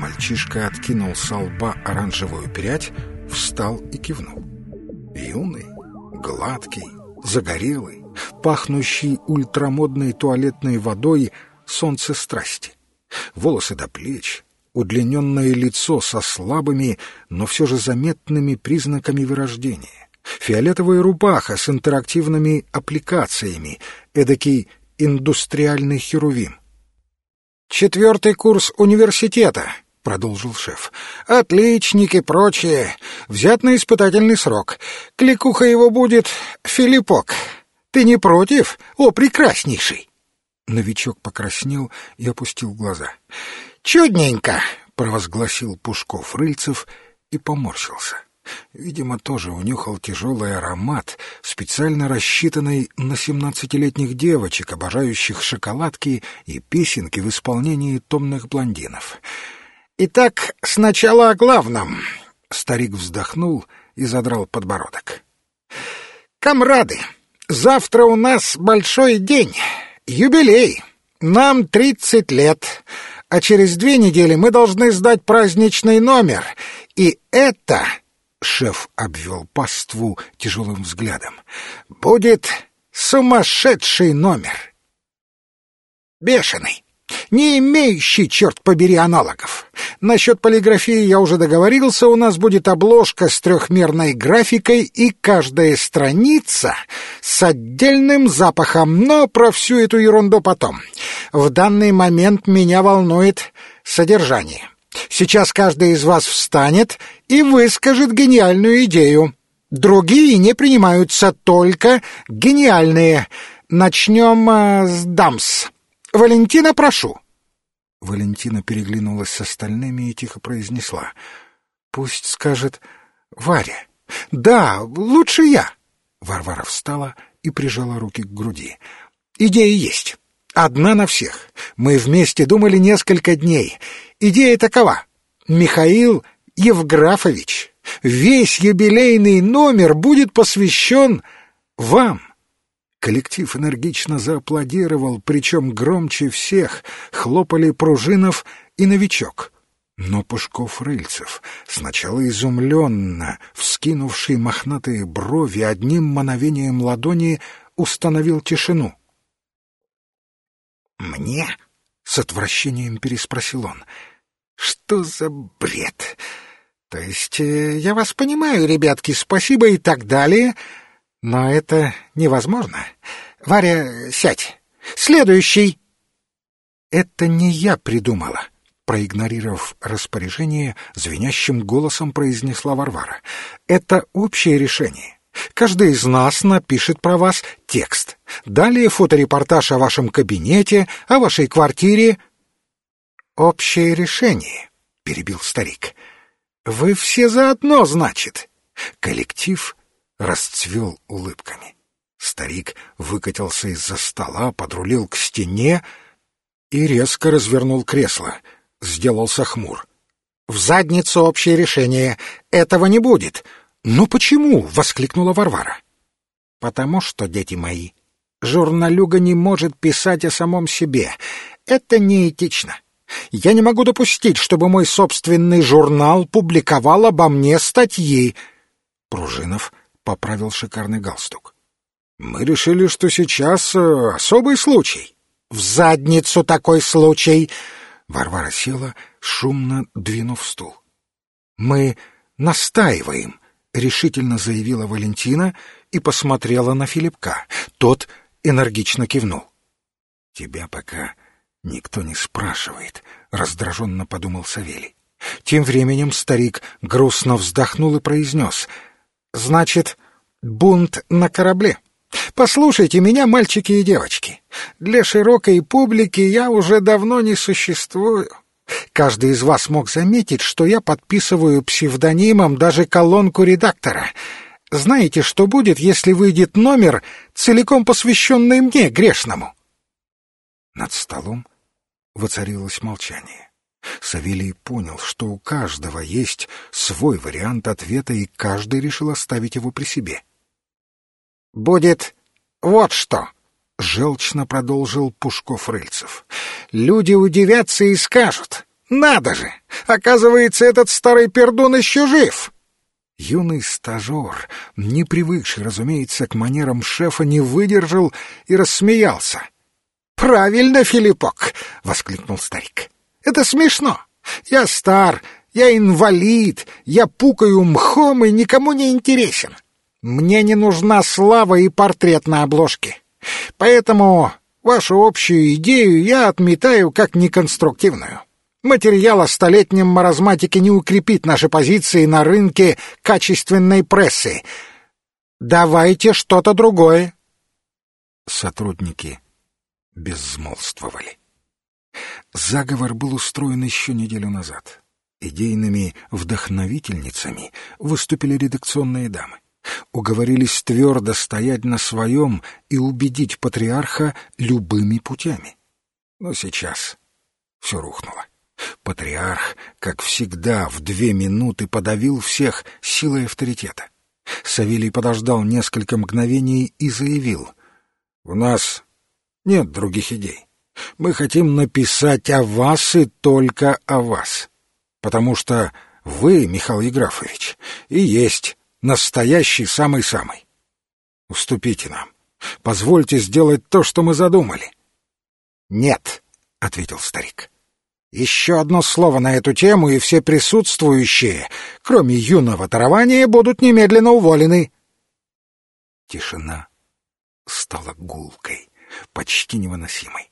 Мальчишка откинул со лба оранжевую прядь, встал и кивнул. Юный, гладкий, загорелый, пахнущий ультрамодной туалетной водой солнце страсти. Волосы до плеч, удлиненное лицо со слабыми, но все же заметными признаками вырождения. Фиолетовая рубаха с интерактивными аппликациями, эдакий индустриальный херувим. «Четвертый курс университета», — продолжил шеф. «Отличник и прочее. Взят на испытательный срок. Кликуха его будет Филиппок. Ты не против? О, прекраснейший!» Новичок покраснел и опустил глаза. «Чудненько!» — провозгласил Пушков-Рыльцев и поморщился. Видимо, тоже унюхал тяжелый аромат, специально рассчитанный на семнадцатилетних девочек, обожающих шоколадки и песенки в исполнении томных блондинов. «Итак, сначала о главном!» — старик вздохнул и задрал подбородок. «Камрады, завтра у нас большой день, юбилей. Нам тридцать лет, а через две недели мы должны сдать праздничный номер, и это Шеф обвел паству тяжелым взглядом. «Будет сумасшедший номер!» «Бешеный!» Не имеющий, черт побери, аналогов. Насчет полиграфии я уже договорился, у нас будет обложка с трехмерной графикой и каждая страница с отдельным запахом, но про всю эту ерунду потом. В данный момент меня волнует содержание. Сейчас каждый из вас встанет и выскажет гениальную идею. Другие не принимаются, только гениальные. Начнем э, с дамс. Валентина, прошу. Валентина переглянулась с остальными и тихо произнесла. «Пусть скажет Варя». «Да, лучше я». Варвара встала и прижала руки к груди. «Идея есть. Одна на всех. Мы вместе думали несколько дней. Идея такова. Михаил Евграфович, весь юбилейный номер будет посвящен вам. Коллектив энергично зааплодировал, причем громче всех хлопали Пружинов и новичок. Но Пушков-Рыльцев, сначала изумленно, вскинувший мохнатые брови, одним мановением ладони установил тишину. «Мне?» — с отвращением переспросил он. «Что за бред? То есть э, я вас понимаю, ребятки, спасибо и так далее, но это невозможно. Варя, сядь. Следующий!» «Это не я придумала», — проигнорировав распоряжение, звенящим голосом произнесла Варвара. «Это общее решение. Каждый из нас напишет про вас текст. Далее фоторепортаж о вашем кабинете, о вашей квартире. Общее решение, перебил старик. Вы все заодно, значит. Коллектив расцвел улыбками. Старик выкатился из-за стола, подрулил к стене и резко развернул кресло. Сделался хмур. «В задницу общее решение. Этого не будет. «Ну почему?» — воскликнула Варвара. «Потому что, дети мои, журналюга не может писать о самом себе. Это неэтично. Я не могу допустить, чтобы мой собственный журнал публиковал обо мне статьи». Пружинов поправил шикарный галстук. «Мы решили, что сейчас э, особый случай». «В задницу такой случай!» Варвара села, шумно двинув стул. «Мы настаиваем», — решительно заявила Валентина и посмотрела на Филипка. Тот энергично кивнул. «Тебя пока никто не спрашивает», — раздраженно подумал Савелий. Тем временем старик грустно вздохнул и произнес. «Значит, бунт на корабле. Послушайте меня, мальчики и девочки. Для широкой публики я уже давно не существую. Каждый из вас мог заметить, что я подписываю псевдонимом даже колонку редактора. Знаете, что будет, если выйдет номер, целиком посвященный мне, грешному?» Над столом воцарилось молчание. Савелий понял, что у каждого есть свой вариант ответа, и каждый решил оставить его при себе. «Будет вот что!» — желчно продолжил Пушков-Рыльцев. «Люди удивятся и скажут, Надо же! Оказывается, этот старый пердун еще жив!» Юный стажер, не привыкший, разумеется, к манерам шефа, не выдержал и рассмеялся. «Правильно, Филиппок!» — воскликнул старик. «Это смешно. Я стар, я инвалид, я пукаю мхом и никому не интересен. Мне не нужна слава и портрет на обложке. Поэтому вашу общую идею я отметаю как неконструктивную. Материал о столетнем маразматике не укрепит наши позиции на рынке качественной прессы. Давайте что-то другое. Сотрудники безмолвствовали. Заговор был устроен еще неделю назад. Идейными вдохновительницами выступили редакционные дамы. Уговорились твердо стоять на своем и убедить патриарха любыми путями. Но сейчас все рухнуло. Патриарх, как всегда, в две минуты подавил всех силой авторитета. Савелий подождал несколько мгновений и заявил. «У нас нет других идей. Мы хотим написать о вас и только о вас. Потому что вы, Михаил Еграфович, и есть настоящий самый-самый. Уступите нам. Позвольте сделать то, что мы задумали». «Нет», — ответил старик. Еще одно слово на эту тему, и все присутствующие, кроме юного дарования, будут немедленно уволены. Тишина стала гулкой, почти невыносимой.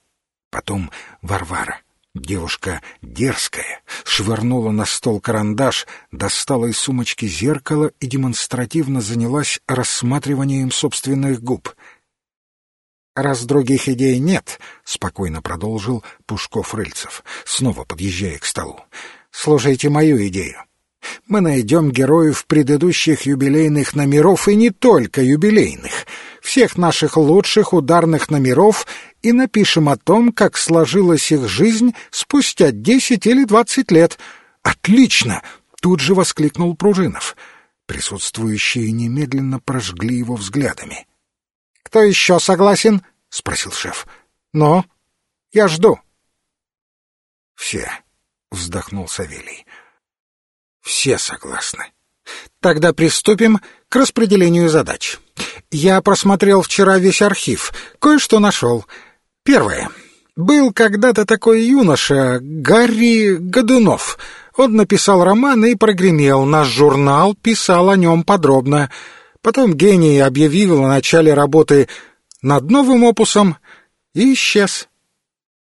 Потом Варвара, девушка дерзкая, швырнула на стол карандаш, достала из сумочки зеркало и демонстративно занялась рассматриванием собственных губ — раз других идей нет, — спокойно продолжил Пушков-Рыльцев, снова подъезжая к столу, — слушайте мою идею. Мы найдем героев предыдущих юбилейных номеров и не только юбилейных, всех наших лучших ударных номеров и напишем о том, как сложилась их жизнь спустя десять или двадцать лет. «Отлично!» — тут же воскликнул Пружинов. Присутствующие немедленно прожгли его взглядами. «Кто еще согласен?» — спросил шеф. «Но я жду». «Все», — вздохнул Савелий. «Все согласны. Тогда приступим к распределению задач. Я просмотрел вчера весь архив, кое-что нашел. Первое. Был когда-то такой юноша, Гарри Годунов. Он написал роман и прогремел. Наш журнал писал о нем подробно. Потом гений объявил о начале работы над новым опусом и исчез.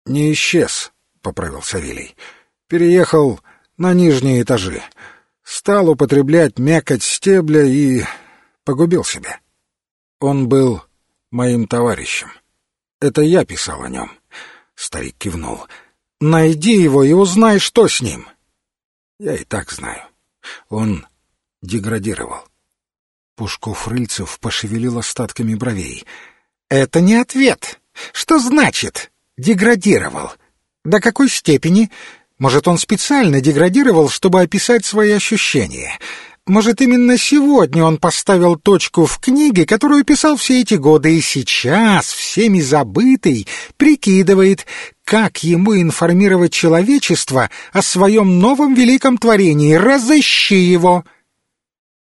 — Не исчез, — поправил Савелий. — Переехал на нижние этажи. Стал употреблять мякоть стебля и погубил себя. Он был моим товарищем. Это я писал о нем. Старик кивнул. Найди его и узнай, что с ним. Я и так знаю. Он деградировал. Пушков-Рыльцев пошевелил остатками бровей. «Это не ответ. Что значит «деградировал»? До какой степени? Может, он специально деградировал, чтобы описать свои ощущения? Может, именно сегодня он поставил точку в книге, которую писал все эти годы, и сейчас, всеми забытый, прикидывает, как ему информировать человечество о своем новом великом творении. Разыщи его!»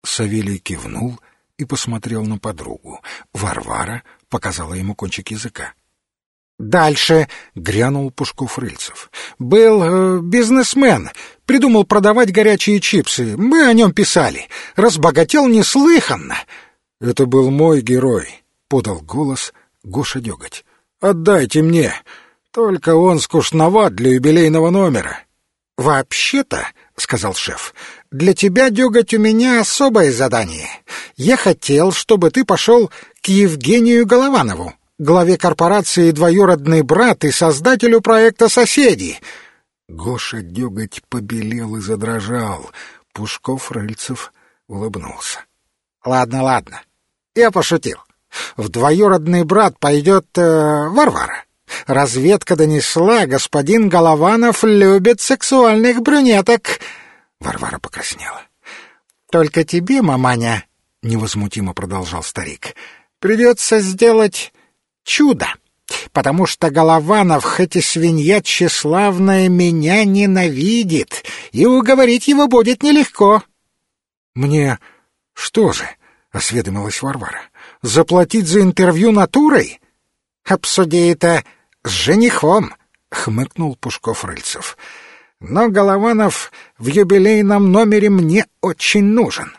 Савелий кивнул и посмотрел на подругу. Варвара показала ему кончик языка. Дальше грянул Пушков-Рыльцев. Был э, бизнесмен, придумал продавать горячие чипсы. Мы о нем писали. Разбогател неслыханно. Это был мой герой, подал голос Гоша Деготь. Отдайте мне. Только он скучноват для юбилейного номера. Вообще-то, сказал шеф, для тебя, Деготь, у меня особое задание. Я хотел, чтобы ты пошел к Евгению Голованову, главе корпорации «Двоюродный брат» и создателю проекта «Соседи». Гоша Деготь побелел и задрожал. Пушков-Рыльцев улыбнулся. «Ладно, ладно. Я пошутил. В двоюродный брат пойдет э, Варвара. Разведка донесла, господин Голованов любит сексуальных брюнеток». Варвара покраснела. «Только тебе, маманя, — невозмутимо продолжал старик, — придется сделать чудо. потому что Голованов, хоть и свинья тщеславная, меня ненавидит, и уговорить его будет нелегко. Мне что же, — осведомилась Варвара, — заплатить за интервью натурой? Обсуди это с женихом, — хмыкнул Пушков-Рыльцев. Но Голованов в юбилейном номере мне очень нужен.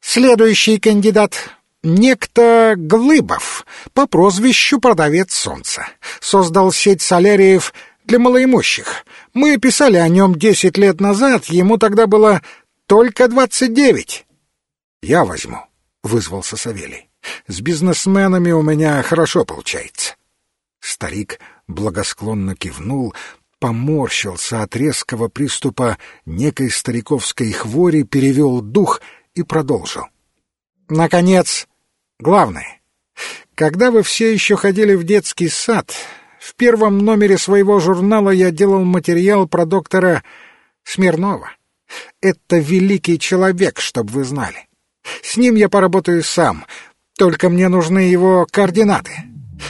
Следующий кандидат Некто Глыбов по прозвищу «Продавец солнца» создал сеть соляриев для малоимущих. Мы писали о нем десять лет назад, ему тогда было только двадцать девять. «Я возьму», — вызвался Савелий. «С бизнесменами у меня хорошо получается». Старик благосклонно кивнул, поморщился от резкого приступа некой стариковской хвори, перевел дух и продолжил. Наконец, главное. Когда вы все еще ходили в детский сад, в первом номере своего журнала я делал материал про доктора Смирнова. Это великий человек, чтобы вы знали. С ним я поработаю сам, только мне нужны его координаты,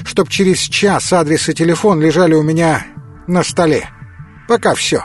чтоб через час адрес и телефон лежали у меня на столе. Пока все.